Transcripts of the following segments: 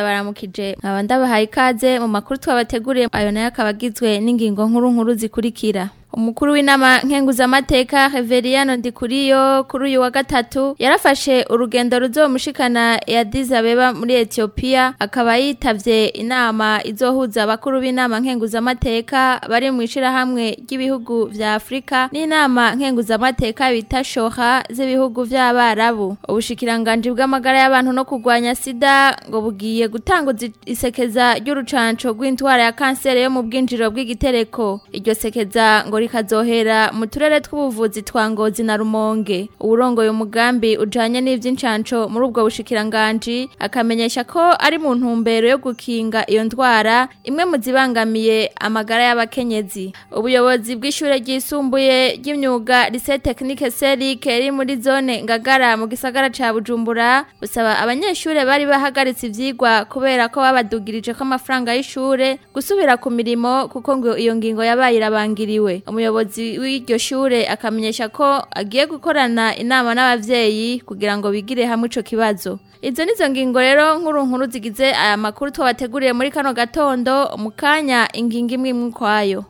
baramukije nkaba ndabahaye ikaze mu makuru twabateguriye ayo nayo akaba agizwe n'ingingo nkuru nkuru zikurikira umukuru w'inama nkenguzamateka Reveriyano Ndikuriyo kuri uyu wa gatatu yarafashe urugendo ruzomushikana ya Dizabeba muri Ethiopia akaba yitabye inama izohuza abakuru b'inama nkenguzamateka bari mu ishirahamwe ry'ibihugu bya Afrika n'inama nkenguzamateka bitashoha z'ibihugu vy'abarabu ubushikiranganji bw'amagara y'abantu no kurwanya sida ngo bugiye gutanguza isekeza ry'urucanco rw'intwara ya kanseri yo mu bwinjiro bw'igitereko iryo sekeza ngo rikazohera mu turere tw'ubuvuzi twa ngozi na rumonge uburongoye umugambi ujanye n'ivy'incanco muri ubwo bushikiranganji akamenyesha ko ari mu ntumbero yo gukinga iyo ndwara imwe mu zibangamiye amagara y'abakenyezi ubuyobozi bw'ishure ryisumbuye ry'imyuga lise tekinike serike riri muri zone ngagara mu gisagara ca bujumbura busaba abanyeshure bari bahagaritse ivyigwa kubera ko babadugirije ko amafaranga y'ishure gusubira ku mirimo kuko ngo iyo ngingo yabaye irabangiriwe umuyobozi w'iryo shure akamenyesha ko agiye gukorana inama n'abavyeyi kugira ngo bigire hamwe ico kibazo izo nizo ngingo rero nkuru nkuru zigize aya makuru twabateguriye muri kano gatondo mu ingingo imwe imwe kwayo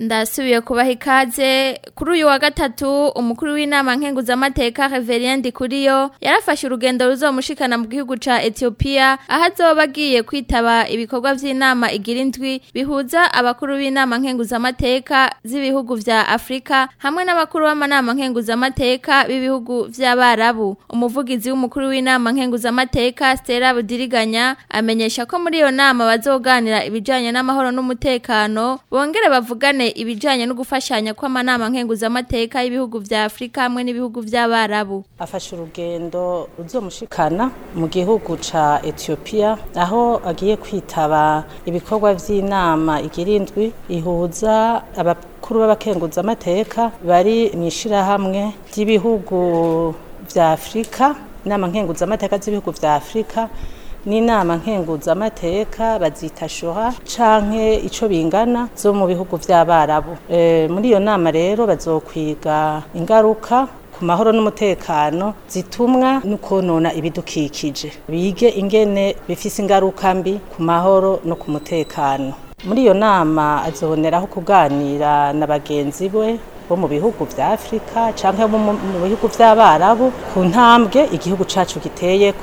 ndasubiye kubaha ikaze kuri uyu wa gatatu umukuru w'inama nkenguzamateka Reverien Dikuriyo yarafashe urugendo ruzomushikana mu gihugu ca Ethiopia aho azoba agiye kwitaba ibikorwa by’inama igira indwi bihuza abakuru b'inama nkenguzamateka z'ibihugu bya Afrika hamwe n'abakuru b'amanama nkenguzamateka b'ibihugu vy'Abarabu umuvugizi w'umukuru w'inama nkenguzamateka Stella Budiriganya amenyesha ko muri iyo nama bazoganira ibijyanye n'amahoro n'umutekano bongere bavugane ibijyanye no gufashanya kw'amanama nkenguzamateka y'ibihugu bya afurika hamwe n'ibihugu by'abarabu afashe urugendo ruzomushikana mu gihugu ca Ethiopia aho agiye kwitaba ibikorwa by'inama igirindwi ihuza abakuru b'abakenguzamateka bari mu ishyirahamwe ry'ibihugu bya Afrika inama nkenguzamateka z'ibihugu bya Afrika, n'inama nkenguzamateka bazita shoha canke icyo bingana zo mu bihugu vy'abarabu e, muri iyo nama rero bazokwiga ingaruka ku mahoro n'umutekano zitumwa no konona ibidukikije bige ingene bifise ingaruka mbi ku mahoro no ku mutekano muri iyo nama azoboneraho kuganira na bagenzi be bo mu bihugu vya Afrika canke bo mu bihugu vy'abarabu ku ntambwe igihugu cacu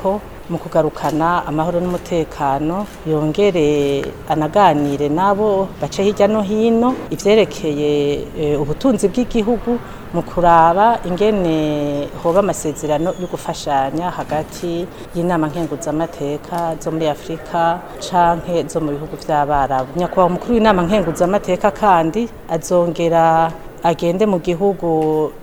ko mu kugarukana amahoro n'umutekano yongere anaganire n'abo bace hirya no hino ibyerekeye eh, ubutunzi bw'igihugu mu kuraba ingene hoba amasezerano yo gufashanya hagati y'inama nkenguzamateka zo muri afurika canke zo mu bihugu vy'abarabu nyakubahwa umukuru w'inama nkenguzamateka kandi azongera agende mu gihugu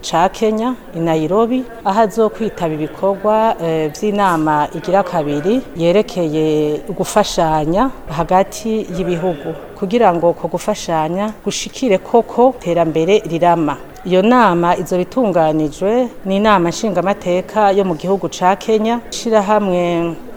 cya kenya i Nairobi aho azo kwitaba ibikorwa by'inama eh, igira kabiri yerekeye gufashanya hagati y'ibihugu kugira ngo ko gufashanya gushikire koko iterambere rirama iyo nama izo bitunganijwe ninama inama nshingamateka yo mu gihugu ca Kenya shira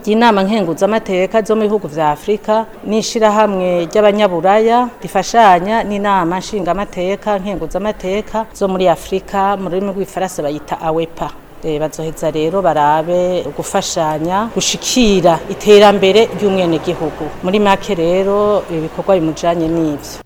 ry'inama nkenguzamateka zo mu bihugu vya afurika n'ishirahamwe ry'abanyaburaya rifashanya n'inama nshingamateka nkenguzamateka zo muri Afrika mu rurimi rw'igifaransa bayita awepa e eh, bazoheza rero barabe gufashanya gushikira iterambere ry'umwenegihugu muri make rero ibikorwa bimujanye n'ivyo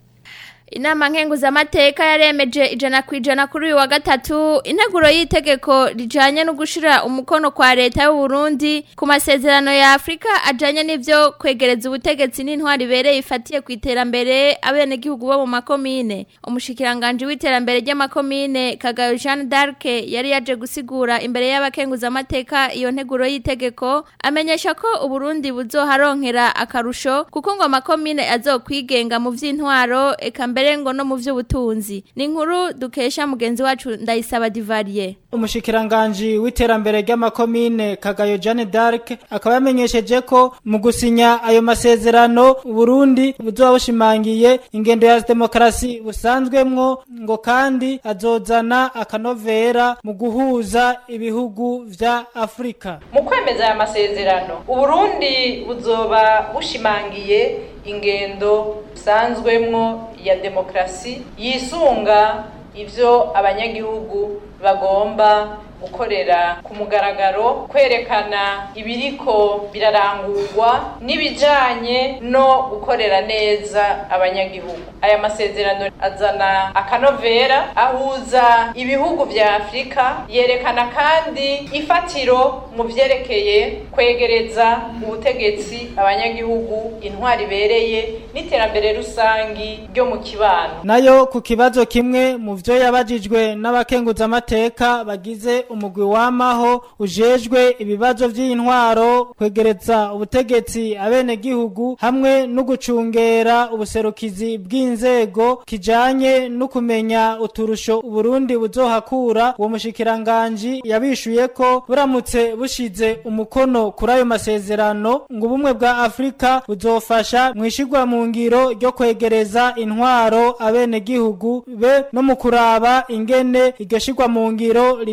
inama nkenguzamateka yaremeje ijana ku ijana kuri uyu wa gatatu integuro y'itegeko rijanye no gushira umukono kwa leta y'u Burundi ku masezerano ya Afrika ajyanye n'ibyo kwegereza ubutegetsi n'intwari ibereye ifatiye ku iterambere abenegihugu bo mu makomine umushikiranganji w'iterambere ry'amakomine kagayo jean d'arc yari yaje gusigura imbere y'abakenguzamateka iyo nteguro y'itegeko amenyesha ko u uburundi buzoharonkera akarusho kuko ngo amakomine azokwigenga mu by'intwaro eka mbere ngo no mu by'ubutunzi ni inkuru dukesha mugenzi wacu ndayisaba divariye umushikiranganji w'iterambere ry'amakomine kagayo Jeanne d'Arc akaba yamenyesheje ko mu gusinya ayo masezerano Burundi buzoba bushimangiye ingendo ya demokarasi busanzwemwo ngo kandi azozana akanovera mu guhuza ibihugu bya Afrika mu kwemeza aya masezerano Uburundi buzoba bushimangiye ingendo busanzwemwo ya demokarasi yisunga ibyo abanyagihugu bagomba gukorera ku mugaragaro kwerekana ibiriko birarangurwa n'ibijyanye no gukorera neza abanyagihugu aya masezerano azana akanovera ahuza ibihugu bya afurika yerekana kandi ifatiro mu byerekeye kwegereza mu butegetsi abanyagihugu intwari ibereye n'iterambere rusange ryo mu kibano nayo ku kibazo kimwe mu byo yabajijwe n'abakenguzamateka w'amateka bagize umugwi wamaho ujejwe ibibazo by'intwaro kwegereza ubutegetsi abenegihugu hamwe no gucungera ubuserukizi bw'inzego kijanye no kumenya uturusho Burundi buzohakura uwo mushikiranganje yabishuye ko buramutse bushize umukono kuri ayo masezerano ngo ubumwe bwa Afrika buzofasha mwishigwa mu ngiro ryo kwegereza intwaro abenegihugu be no mu kuraba ingene igashigwa mu mu ngiro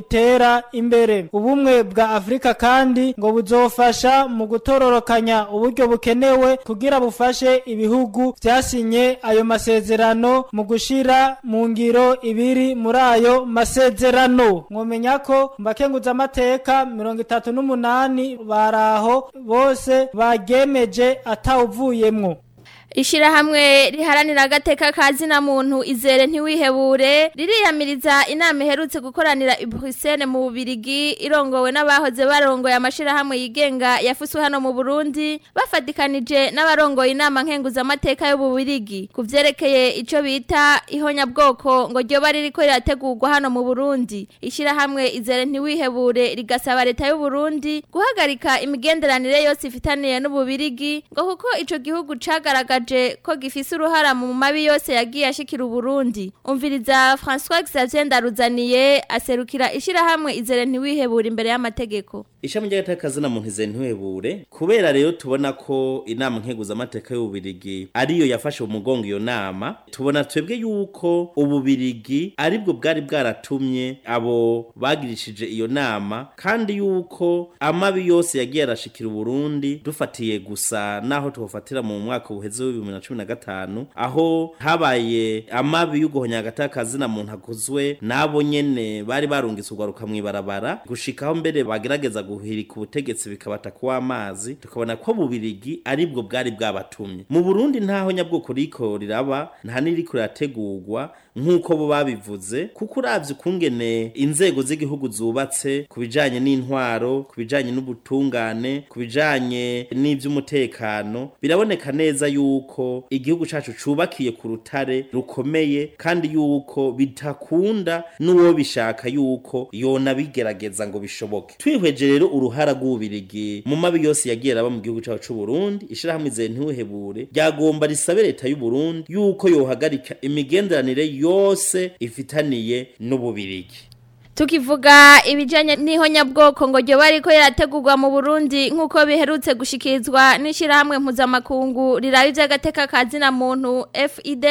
imbere ubumwe bwa Afrika kandi ngo buzofasha mu gutororokanya uburyo bukenewe kugira bufashe ibihugu byasinye ayo masezerano mu gushyira mu ngiro ibiri muri ayo masezerano mwomenya ko mbakenguza amateka mirongo itatu n'umunani aho bose bagemeje atawuvuyemwo Ishirahamwe riharanira agateka kazina muntu izere ntiwihebure ririyamiriza inama iherutse gukoranira i Bruxelles mu Bubirigi irongowe n'abahoze barongoye amashirahamwe yigenga yafuswe hano mu Burundi bafadikanije n'abarongoye inama nkenguza amateka yo Bubirigi kuvyerekeye ico bita ihonya bwoko ngo ryo bari riko rirategurwa hano mu Burundi ishirahamwe izere ntiwihebure rigasaba leta y'u Burundi guhagarika imigenderanire yose ifitaniye n'ububirigi ngo kuko ico gihugu cagaragaje cyagaragaje ko gifise uruhara mu mabi yose yagiye ashikira uburundi umviriza François Xavier Ndaruzaniye aserukira ishyirahamwe izere ntiwihebura imbere y'amategeko ishami ry'agateka muntu ize kubera rero tubona ko inama nkeguzamateka y'ububirigi ariyo yafashe umugongo iyo nama tubona twebwe yuko ububirigi aribwo bwari bwaratumye abo bagirishije iyo nama kandi yuko amabi yose yagiye arashikira uburundi dufatiye gusa naho tubafatira mu mwaka uheze wa na cumi na gatanu aho habaye amabi y'uguhonya agataka muntu akozwe n'abo nyene bari barungitse urwaruka mu ibarabara gushikaho mbere bagerageza gu guhirika ubutegetsi bikabata amazi tukabona ko bubirigi aribwo bwari bwabatumye mu burundi ntaho nyabwoko riko riraba nta n'iriko rirategurwa nk'uko bo babivuze kuko urabye ukungene inzego z'igihugu zubatse ku bijyanye n'intwaro ku bijyanye n'ubutungane ku bijanye n'iby'umutekano biraboneka neza yuko igihugu cyacu cyubakiye ku rutare rukomeye kandi yuko bitakunda n'uwo bishaka yuko yona bigerageza ngo bishoboke twihweje rero rero uruhara rw'ububirigi mu mabi yose yagiye araba mu gihugu cyacu Burundi ishirahamwe ze ntiwehebure ryagomba risabe leta y'u Burundi yuko yohagarika imigenderanire yose ifitaniye n'ububirigi tukivuga ibijyanye n'ihonyabwoko ngo jya bari ko yarategurwa mu burundi nk'uko biherutse gushikizwa n'ishyirahamwe mpuzamakungu riraba iby'agateka ka zina muntu fidh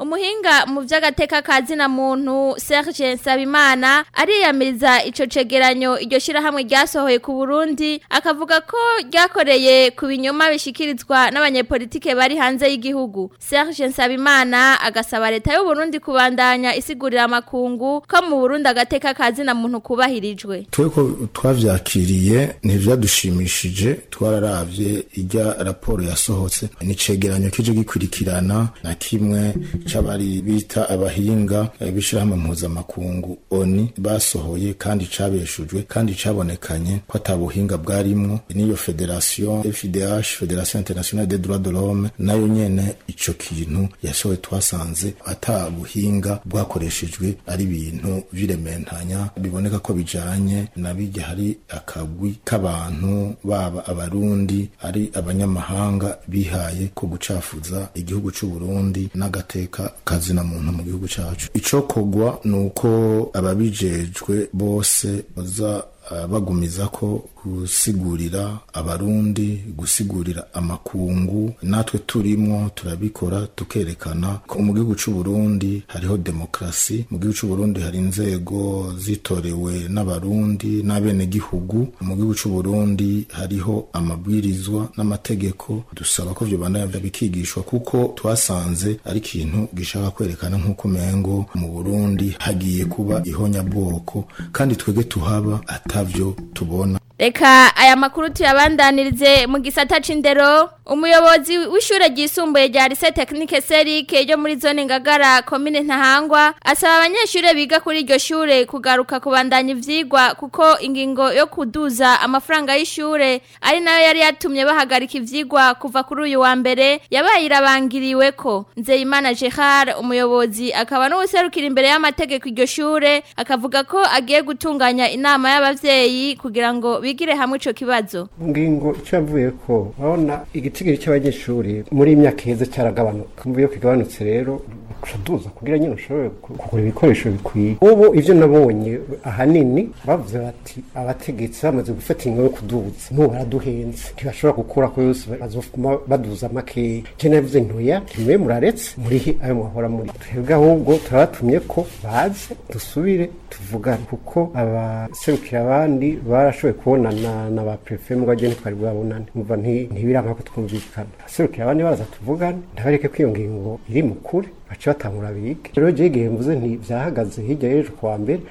umuhinga mu by'agateka ka zina muntu serge nsabimana ariyamiriza icyo cegeranyo iryo shyirahamwe ryasohoye ku burundi akavuga ko ryakoreye ku binyoma bishyikirizwa n'abanyepolitike bari hanze y'igihugu serge nsabimana agasaba leta y’u Burundi kubandanya isigurira amakungu ko mu burundi agateka akazina muntu kubahirijwe twe ko twavyakiriye ntivyadushimishije twararavye irya raporo yasohotse nicegeranyo kije gikurikirana na kimwe c'abari bita abahinga eh, bishirahamwe mpuzamakungu oni basohoye kandi cabeshujwe kandi cabonekanye ko atabuhinga bwarimwo niyo federation FIDH federation internationale des droits de l'homme nayo nyene ico kintu yasohoye twasanze ata buhinga bwakoreshejwe ari ibintu birementa kubirwanya biboneka ko bijyanye na bijya hari akagwi k'abantu baba abarundi ari abanyamahanga bihaye ko gucafuza igihugu cy'u Burundi n'agateka kazina muntu mu gihugu cyacu icokogwa ni uko ababijejwe bose baza ah, bagumiza ko gusigurira abarundi gusigurira amakungu natwe turimo turabikora tukerekana ko mu gihugu cy'u Burundi hariho demokarasi mu gihugu cy'u hari inzego zitorewe n'abarundi n'abenegihugu mu gihugu cy'u Burundi hariho amabwirizwa n'amategeko dusaba ko byobandanya bikigishwa kuko twasanze ari ikintu gishaka kwerekana nk'uko mengo mu Burundi hagiye kuba ihonyabwoko kandi twege tuhaba atavyo tubona reka aya makuru tuyabandanirize mu gisata c'indero umuyobozi w'ishure ryisumbuye rya lycée technique serike ryo muri zone ngagara komine ntahangwa asaba abanyeshure biga kuri iryo shure kugaruka kubandanya ivyigwa kuko ingingo yo kuduza amafaranga y'ishure ari nayo yari yatumye bahagarika ivyigwa kuva kuri uyu wa mbere yabaye irabangiriwe ko nzeyimana gerard umuyobozi akaba n'uwuserukira imbere y'amategeko iryo shure akavuga ko agiye gutunganya inama y'abavyeyi kugira ngo bigire hamwe ico kibazo ngingo ico yavuye ko babona igitigiri cy'abanyeshuri muri imyaka iheze cyaragabanuka mvuye ko kigabanutse rero duza kugira nyine ushobore kugura ibikoresho bikwiye ubu ibyo nabonye ahanini bavuze bati abategetsi bamaze gufata ingo yo kuduza n'ubu baraduhenze ntibashobora gukura ko yose bazofuma baduza makeya je navuze ntoya kimwe muraretse murihe ayo muhora muri twebwe ahubwo turabatumye ko baze dusubire tuvugane kuko abaserukira abandi barashoboye kubona tubonana na ba perefe mugajya ntitwari bwabonane nkumva ntibiranka ko twumvikana aserukira abandi baraza tuvugane ntabareke ko iyo ngingo iri mu kure baca batangura bige rero igihe mvuze nti hirya y'ejo kuwa mbere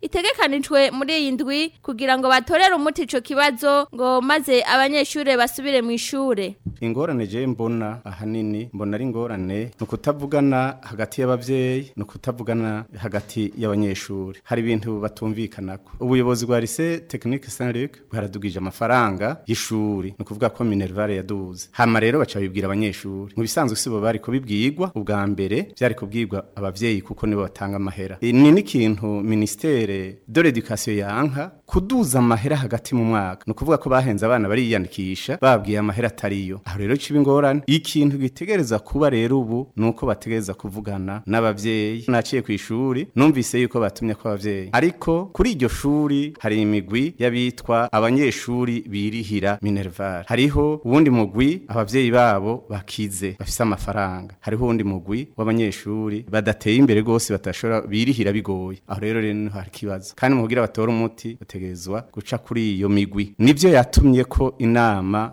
itegekanijwe muri iyi ndwi kugira ngo batorere umuti ico kibazo ngo maze abanyeshuri basubire mu ishuri ingorane je mbona ahanini mbona ari ingorane ni kutavugana hagati y'ababyeyi ni kutavugana hagati y'abanyeshuri hari ibintu ko ubuyobozi bwa lycée technique Saint-Luc bwaradugije amafaranga y'ishuri ni ukuvuga ko Minervare yaduze hama rero baca babibwira abanyeshuri mu bisanzwe sibo bari kubibwirwa ubwa mbere byari kubwirwa ababyeyi kuko nibo batanga amahera e, ni n'ikintu ministere de l'education yanka kuduza amahera hagati mu mwaka ni ukuvuga ko bahenze abana bariyandikisha babwiye amahera atariyo aho rero ciba ingorane ikintu gitegereza kuba rero ubu nuko bategereza kuvugana n'ababyeyi naciye ku ishuri numvise yuko batumye ko ababyeyi ariko kuri iryo shuri hari imigwi y'abitwa abanyeshuri birihira Minerval hariho ubundi mugwi ababyeyi babo bakize bafise amafaranga hariho uwundi mugwi w'abanyeshuri badateye imbere gose batashora birihira bigoye aho rero rero hari kibazo kandi mugira batore umuti bategezwa guca kuri iyo migwi nibyo yatumye ko ko inama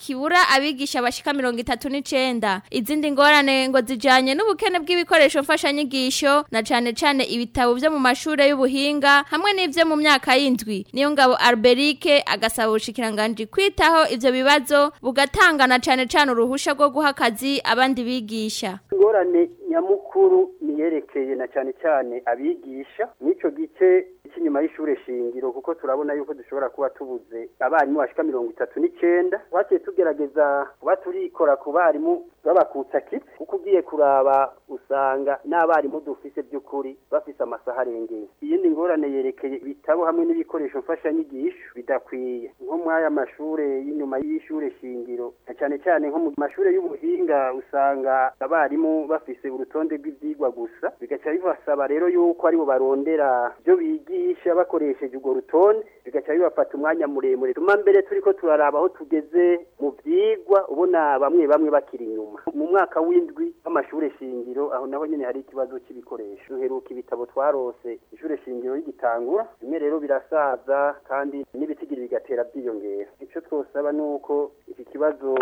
hakibura abigisha bashika mirongo itatu n'icyenda izindi ngorane ngo zijyanye n'ubukene bw'ibikoresho mfashanyigisho na cyane cyane ibitabo byo mu mashuri y'ubuhinga hamwe n'ibyo mu myaka y'indwi niyo ngabo Alberic agasaba ubushikiranganje kwitaho ivyo bibazo bugatangana cane cane uruhusha rwo guha akazi abandi bigisha ingorane nyamukuru niyerekeye na cane cane abigisha nico gice iki nyuma yishure shingiro kuko turabona yuko dushobora kuba tubuze abarimu bashika mirongo itatu n'icyenda twaciye tugerageza kuba turikora ku barimu babakutsa kiti kuko ugiye kuraba usanga n'abarimu dufise by'ukuri bafise amasaha arengeye iyindi ngorane yerekeye ibitabo hamwe n'ibikoresho mfashanyigisho bidakwiye nko muri aya mashuri y'inyuma y'ishuri shingiro na cyane cyane nko mu mashuri y'ubuhinga usanga abarimu bafise urutonde rw'ibyigwa gusa bigaca bibasaba rero yuko aribo barondera ibyo bigiye bishyura bakoresheje urwo rutonde bigaca bibafata umwanya muremure tuma mbere turi ko turaraba aho tugeze mu byigwa ubona bamwe bamwe bakiri inyuma mu mwaka w'indwi w'amashuri shingiro aho naho nyine hari ikibazo cy'ibikoresho duheruka ibitabo twarose ishuri shingiro rigitangura bimwe rero birasaza kandi n'ibitigiri bigatera byiyongera icyo twosaba ni uko iki kibazo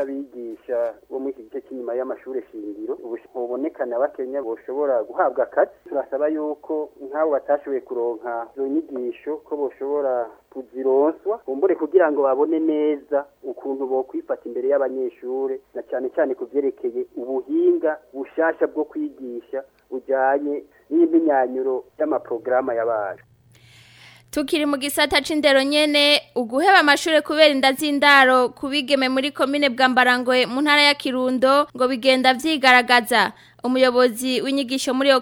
abigisha bo muri iki gice cy'inyuma y'amashuri shingiro buboneka na bakenya boshobora guhabwa akazi turasaba yuko nk'abo batashoboye kuronka izo nyigisho ko boshobora kuzironswa kumbure kugira ngo babone neza ukuntu bo kwifata imbere y'abanyeshuri na cyane cyane kuvyerekeye ubuhinga bushasha bwo kwigisha bujanye n'imyinyanyuro y'amaprograma y'abana tukiri mu gisata c'indero nyene uguheba amashure kubera inda z'indaro kubigeme muri komine bwa Mbarangoe mu ntara ya Kirundo ngo bigenda vyigaragaza umuyobozi w'inyigisho muri iyo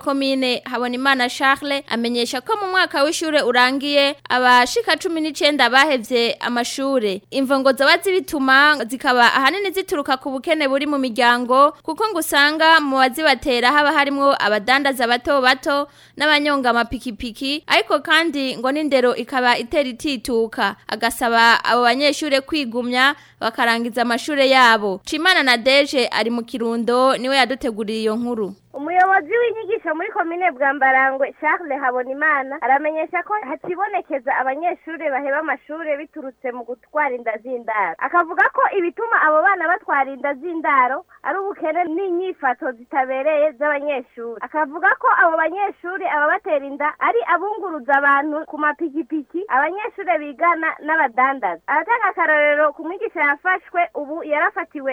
habonimana Charles amenyesha ko mu mwaka w'ishure urangiye abashika cumi 19 bahevye amashure imvongo zaba zibituma zikaba ahanini zituruka ku bukene buri mu miryango kuko ngo usanga mu bazibatera haba harimwo abadandaza bato bato n'abanyonga amapikipiki ariko kandi ngo n'indero ikaba itera itituka agasaba abo banyeshure kwigumya bakarangiza amashure yabo Cimana na Deje ari mu kirundo niwe yaduteguriye iyo nkuru muru umuyobozi w'inyigisho muri komine bwambarangwe charles habonimana aramenyesha ko hakibonekeza abanyeshuri baheba amashuri biturutse mu gutwara inda z'indaro akavuga ko ibituma abo bana batwara inda z'indaro ari ubukene n'inyifato zitabereye z'abanyeshuri akavuga ko abo banyeshuri ababatera inda ari abunguruza abantu ku mapikipiki abanyeshuri bigana n'abadandaza aratanga akarorero ku mwigisha yafashwe ubu yarafatiwe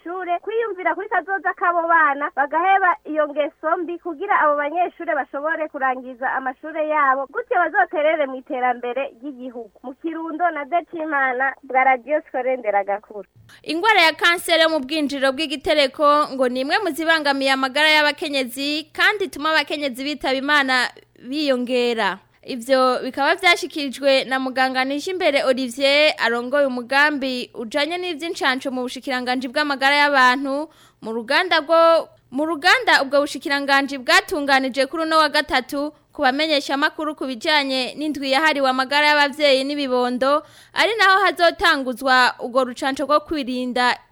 kwiyumvira kuri kazoza k'abo bana bagaheba iyo ngeso mbi kugira abo banyeshuri bashobore kurangiza amashuri yabo gutyo bazotere uruhare mu iterambere ry'igihugu mu kirundo na Dakimana bwa radiyo gakuru indwara ya kanseri yo mu bwinjiriro bw'igitereko ngo ni imwe mu zibangamiye amagara y'abakenyezi kandi ituma abakenyezi bitaba imana biyongera ibyo bikaba byashyikirijwe na muganga imbere Olivier arongoye umugambi ujyanye n'ivyincanco mu bushikiranganje bw'amagara y'abantu mu ruganda rwo mu ruganda ubwo bushikiranganje bwatunganije kuri no wa gatatu kubamenyesha makuru kubijanye n'indwi yahariwe amagara y'abavyeyi n'ibibondo ari naho hazotanguzwa ugo rucanco rwo kwirinda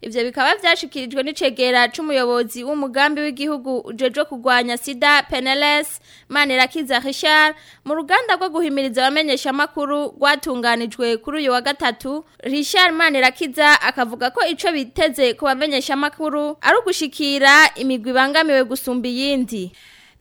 Ibyo bikaba vyashikirijwe n'icegera cy’umuyobozi w'umugambi w'igihugu jejo kurwanya sida peneles manirakiza richard mu ruganda rwo guhimiriza abamenyesha makuru rwatunganijwe kuri uyu wa gatatu richard manirakiza akavuga ko icyo biteze ku bamenyesha makuru ari ugushyikira imigwi ibangamiwe gusumba iyindi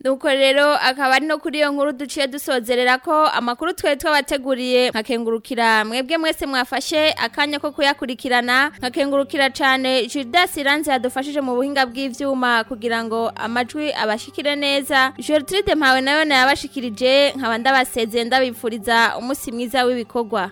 nuko rero akaba ari no kuri iyo nkuru duciye dusozerera ko amakuru twari twabateguriye nkakengurukira mwebwe mwese mwafashe akanya ko kuyakurikirana nkakengurukira cyane Judas Iranzi yadufashije mu buhinga bw’ibyuma kugira ngo amajwi abashikire neza Gertrude Mpawe nayo nayabashikirije nkaba ndabasezeye ndabipfuriza umunsi mwiza w'ibikorwa